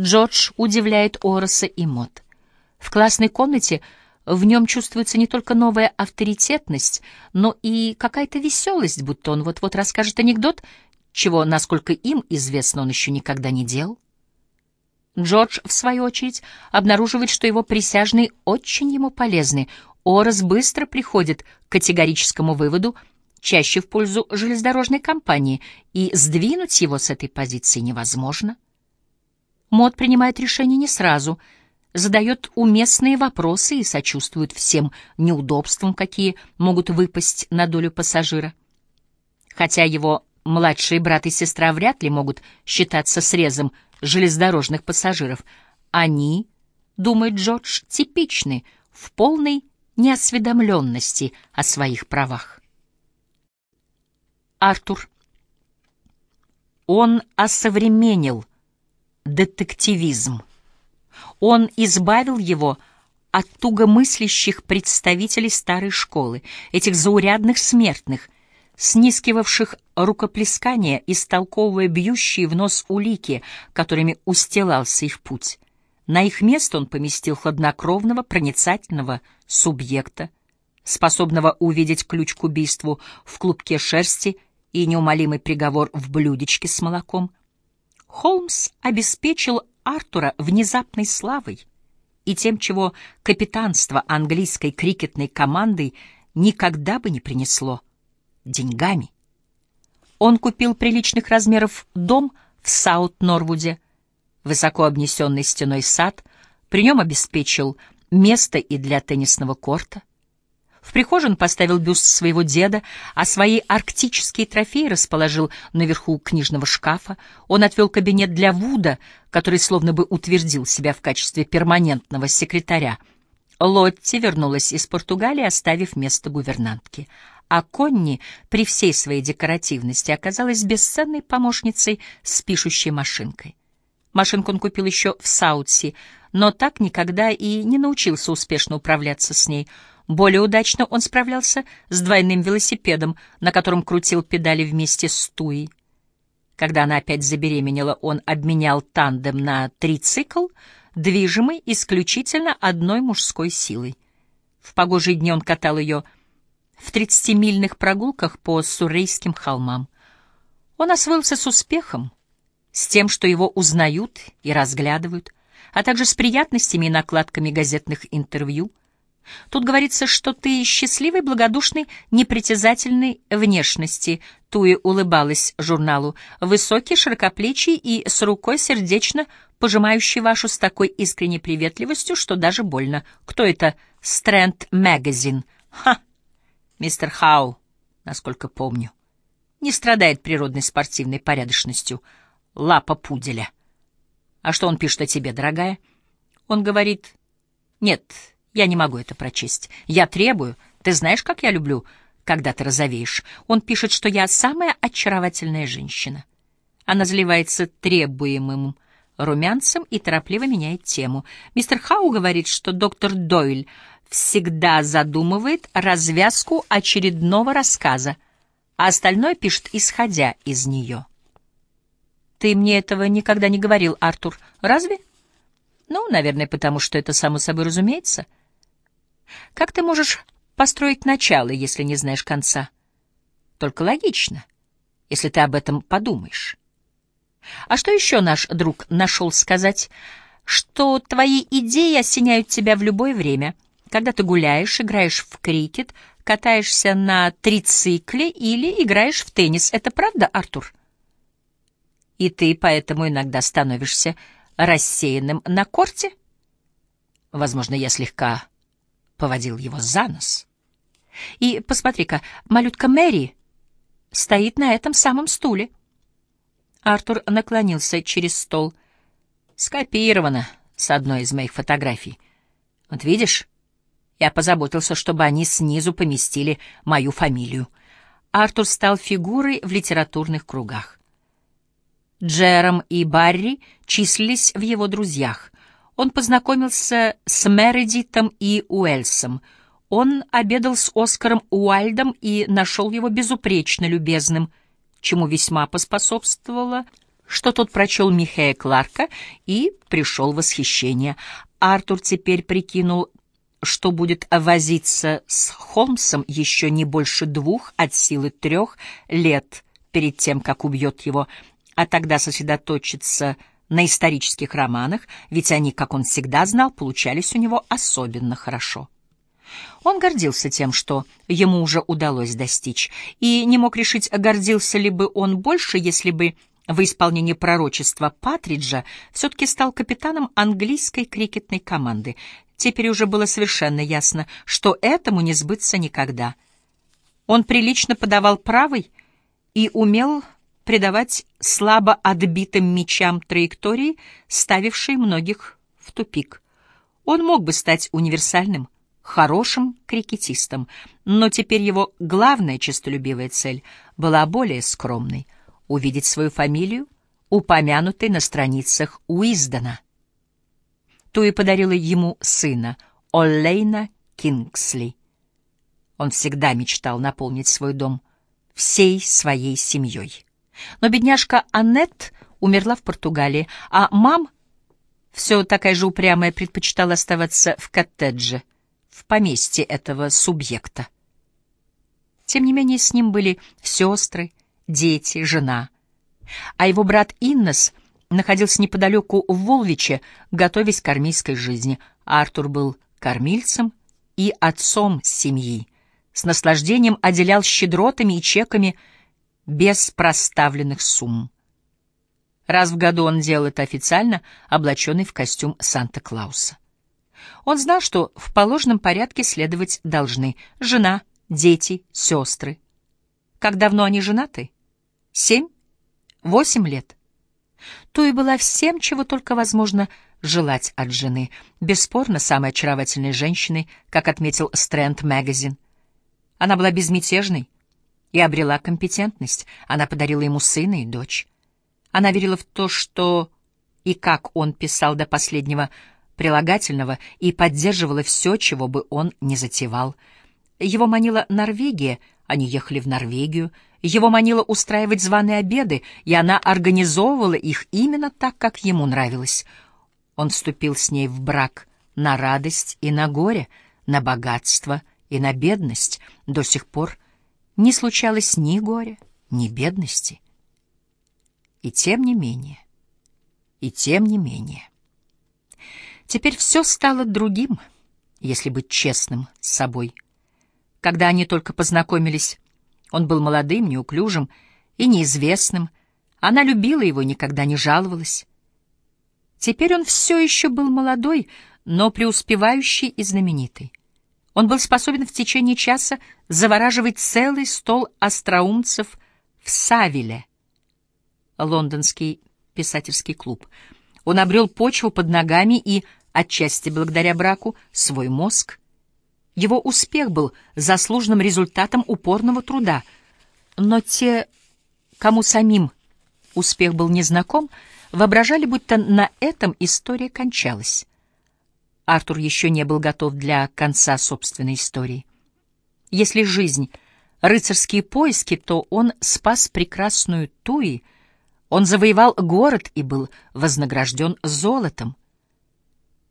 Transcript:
Джордж удивляет Ороса и Мот. В классной комнате в нем чувствуется не только новая авторитетность, но и какая-то веселость, будто он вот-вот расскажет анекдот, чего, насколько им известно, он еще никогда не делал. Джордж, в свою очередь, обнаруживает, что его присяжные очень ему полезны. Орос быстро приходит к категорическому выводу, чаще в пользу железнодорожной компании, и сдвинуть его с этой позиции невозможно. Мод принимает решение не сразу, задает уместные вопросы и сочувствует всем неудобствам, какие могут выпасть на долю пассажира. Хотя его младшие брат и сестра вряд ли могут считаться срезом железнодорожных пассажиров. Они, думает Джордж, типичны в полной неосведомленности о своих правах. Артур. Он осовременил детективизм. Он избавил его от тугомыслящих представителей старой школы, этих заурядных смертных — снискивавших рукоплескания, истолковывая бьющие в нос улики, которыми устилался их путь. На их место он поместил хладнокровного, проницательного субъекта, способного увидеть ключ к убийству в клубке шерсти и неумолимый приговор в блюдечке с молоком. Холмс обеспечил Артура внезапной славой и тем, чего капитанство английской крикетной команды никогда бы не принесло — деньгами. Он купил приличных размеров дом в Саут-Норвуде, высоко обнесенный стеной сад, при нем обеспечил место и для теннисного корта. В прихожей он поставил бюст своего деда, а свои арктические трофеи расположил наверху книжного шкафа. Он отвел кабинет для Вуда, который словно бы утвердил себя в качестве перманентного секретаря. Лотти вернулась из Португалии, оставив место гувернантки а Конни при всей своей декоративности оказалась бесценной помощницей с пишущей машинкой. Машинку он купил еще в Саутси, но так никогда и не научился успешно управляться с ней. Более удачно он справлялся с двойным велосипедом, на котором крутил педали вместе с Туей. Когда она опять забеременела, он обменял тандем на трицикл, движимый исключительно одной мужской силой. В погожие дни он катал ее в тридцатимильных прогулках по Суррейским холмам. Он освоился с успехом, с тем, что его узнают и разглядывают, а также с приятностями и накладками газетных интервью. Тут говорится, что ты счастливой, благодушной, непритязательной внешности. Туи улыбалась журналу, высокий, широкоплечий и с рукой сердечно пожимающий вашу с такой искренней приветливостью, что даже больно. Кто это? Стрэнд Магазин. Ха! Мистер Хау, насколько помню, не страдает природной спортивной порядочностью. Лапа пуделя. А что он пишет о тебе, дорогая? Он говорит... Нет, я не могу это прочесть. Я требую. Ты знаешь, как я люблю, когда ты розовеешь. Он пишет, что я самая очаровательная женщина. Она заливается требуемым румянцем и торопливо меняет тему. Мистер Хау говорит, что доктор Дойль всегда задумывает развязку очередного рассказа, а остальное пишет, исходя из нее. Ты мне этого никогда не говорил, Артур, разве? Ну, наверное, потому что это само собой разумеется. Как ты можешь построить начало, если не знаешь конца? Только логично, если ты об этом подумаешь. А что еще наш друг нашел сказать? Что твои идеи осеняют тебя в любое время — когда ты гуляешь, играешь в крикет, катаешься на трицикле или играешь в теннис. Это правда, Артур? И ты поэтому иногда становишься рассеянным на корте? Возможно, я слегка поводил его за нос. И посмотри-ка, малютка Мэри стоит на этом самом стуле. Артур наклонился через стол. Скопировано с одной из моих фотографий. Вот видишь, я позаботился, чтобы они снизу поместили мою фамилию. Артур стал фигурой в литературных кругах. Джером и Барри числились в его друзьях. Он познакомился с Мередитом и Уэльсом. Он обедал с Оскаром Уальдом и нашел его безупречно любезным, чему весьма поспособствовало что тот прочел Михея Кларка и пришел в восхищение. Артур теперь прикинул, что будет возиться с Холмсом еще не больше двух от силы трех лет перед тем, как убьет его, а тогда сосредоточиться на исторических романах, ведь они, как он всегда знал, получались у него особенно хорошо. Он гордился тем, что ему уже удалось достичь, и не мог решить, гордился ли бы он больше, если бы в исполнении пророчества Патриджа все-таки стал капитаном английской крикетной команды. Теперь уже было совершенно ясно, что этому не сбыться никогда. Он прилично подавал правой и умел придавать слабо отбитым мечам траектории, ставившей многих в тупик. Он мог бы стать универсальным, хорошим крикетистом, но теперь его главная честолюбивая цель была более скромной — увидеть свою фамилию, упомянутой на страницах Уиздена. Туи подарила ему сына, Оллейна Кингсли. Он всегда мечтал наполнить свой дом всей своей семьей. Но бедняжка Аннет умерла в Португалии, а мам, все такая же упрямая, предпочитала оставаться в коттедже, в поместье этого субъекта. Тем не менее, с ним были сестры, дети, жена. А его брат Иннес находился неподалеку в Волвиче, готовясь к армейской жизни. Артур был кормильцем и отцом семьи, с наслаждением отделял щедротами и чеками без проставленных сумм. Раз в году он делал это официально, облаченный в костюм Санта-Клауса. Он знал, что в положенном порядке следовать должны жена, дети, сестры. Как давно они женаты? Семь? Восемь лет. То и была всем, чего только возможно желать от жены. Бесспорно, самой очаровательной женщиной, как отметил Стрэнд Магазин. Она была безмятежной и обрела компетентность. Она подарила ему сына и дочь. Она верила в то, что и как он писал до последнего прилагательного и поддерживала все, чего бы он не затевал. Его манила Норвегия, они ехали в Норвегию. Его манило устраивать званые обеды, и она организовывала их именно так, как ему нравилось. Он вступил с ней в брак на радость и на горе, на богатство и на бедность. До сих пор не случалось ни горя, ни бедности. И тем не менее, и тем не менее. Теперь все стало другим, если быть честным с собой. Когда они только познакомились, он был молодым, неуклюжим и неизвестным. Она любила его, никогда не жаловалась. Теперь он все еще был молодой, но преуспевающий и знаменитый. Он был способен в течение часа завораживать целый стол остроумцев в Савиле, лондонский писательский клуб. Он обрел почву под ногами и отчасти благодаря браку, свой мозг. Его успех был заслуженным результатом упорного труда, но те, кому самим успех был незнаком, воображали, будто на этом история кончалась. Артур еще не был готов для конца собственной истории. Если жизнь — рыцарские поиски, то он спас прекрасную Туи, он завоевал город и был вознагражден золотом.